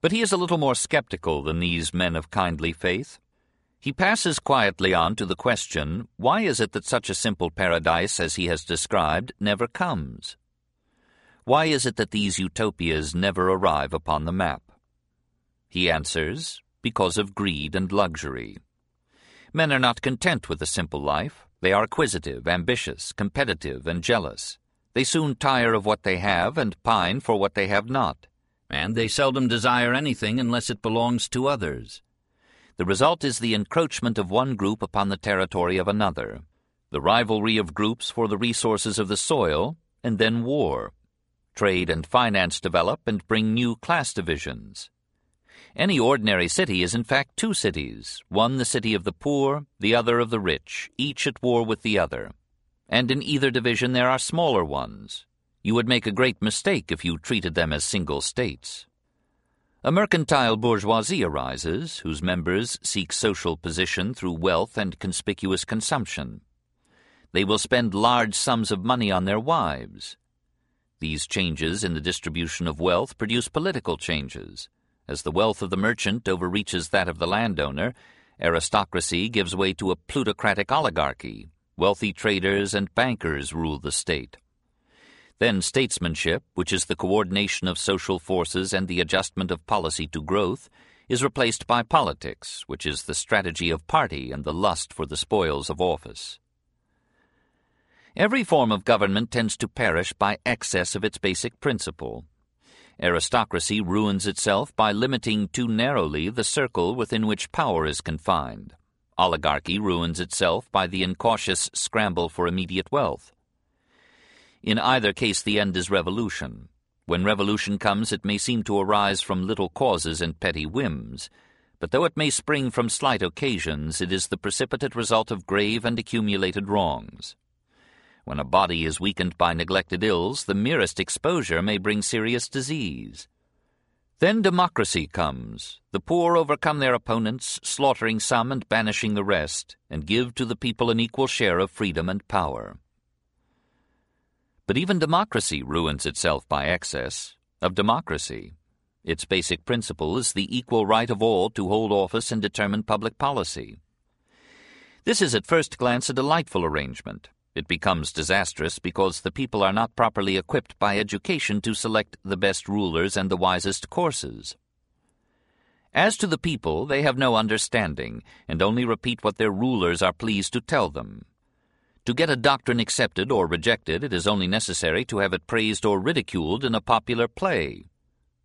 But he is a little more skeptical than these men of kindly faith. He passes quietly on to the question, why is it that such a simple paradise as he has described never comes? Why is it that these utopias never arrive upon the map? He answers, because of greed and luxury. Men are not content with a simple life. They are acquisitive, ambitious, competitive, and jealous. They soon tire of what they have and pine for what they have not. And they seldom desire anything unless it belongs to others. The result is the encroachment of one group upon the territory of another, the rivalry of groups for the resources of the soil, and then war. Trade and finance develop and bring new class divisions. Any ordinary city is in fact two cities, one the city of the poor, the other of the rich, each at war with the other. And in either division there are smaller ones. You would make a great mistake if you treated them as single states. A mercantile bourgeoisie arises, whose members seek social position through wealth and conspicuous consumption. They will spend large sums of money on their wives. These changes in the distribution of wealth produce political changes. As the wealth of the merchant overreaches that of the landowner, aristocracy gives way to a plutocratic oligarchy. Wealthy traders and bankers rule the state. Then statesmanship, which is the coordination of social forces and the adjustment of policy to growth, is replaced by politics, which is the strategy of party and the lust for the spoils of office. Every form of government tends to perish by excess of its basic principle. Aristocracy ruins itself by limiting too narrowly the circle within which power is confined. Oligarchy ruins itself by the incautious scramble for immediate wealth. In either case, the end is revolution. When revolution comes, it may seem to arise from little causes and petty whims, but though it may spring from slight occasions, it is the precipitate result of grave and accumulated wrongs. When a body is weakened by neglected ills, the merest exposure may bring serious disease. Then democracy comes. The poor overcome their opponents, slaughtering some and banishing the rest, and give to the people an equal share of freedom and power. But even democracy ruins itself by excess. Of democracy, its basic principle is the equal right of all to hold office and determine public policy. This is at first glance a delightful arrangement. It becomes disastrous because the people are not properly equipped by education to select the best rulers and the wisest courses. As to the people, they have no understanding, and only repeat what their rulers are pleased to tell them. To get a doctrine accepted or rejected, it is only necessary to have it praised or ridiculed in a popular play.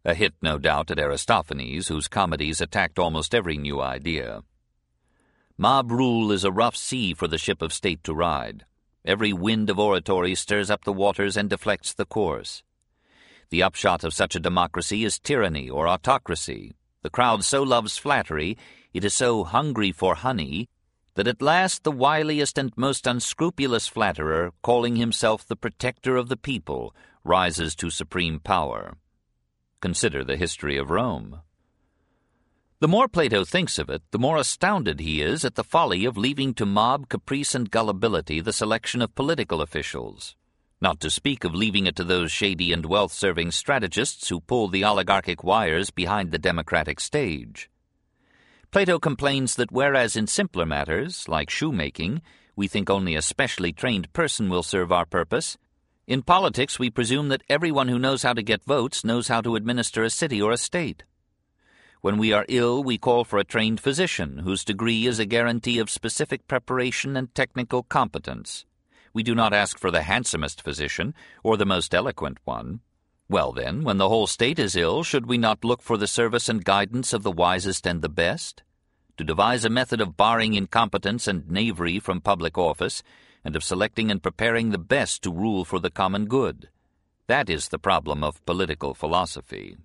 A hit, no doubt, at Aristophanes, whose comedies attacked almost every new idea. Mob rule is a rough sea for the ship of state to ride. Every wind of oratory stirs up the waters and deflects the course. The upshot of such a democracy is tyranny or autocracy. The crowd so loves flattery, it is so hungry for honey, that at last the wiliest and most unscrupulous flatterer, calling himself the protector of the people, rises to supreme power. Consider the history of Rome. The more Plato thinks of it, the more astounded he is at the folly of leaving to mob caprice and gullibility the selection of political officials, not to speak of leaving it to those shady and wealth-serving strategists who pull the oligarchic wires behind the democratic stage. Plato complains that whereas in simpler matters, like shoemaking, we think only a specially trained person will serve our purpose, in politics we presume that everyone who knows how to get votes knows how to administer a city or a state. When we are ill, we call for a trained physician, whose degree is a guarantee of specific preparation and technical competence. We do not ask for the handsomest physician, or the most eloquent one. Well then, when the whole state is ill, should we not look for the service and guidance of the wisest and the best? To devise a method of barring incompetence and knavery from public office, and of selecting and preparing the best to rule for the common good. That is the problem of political philosophy.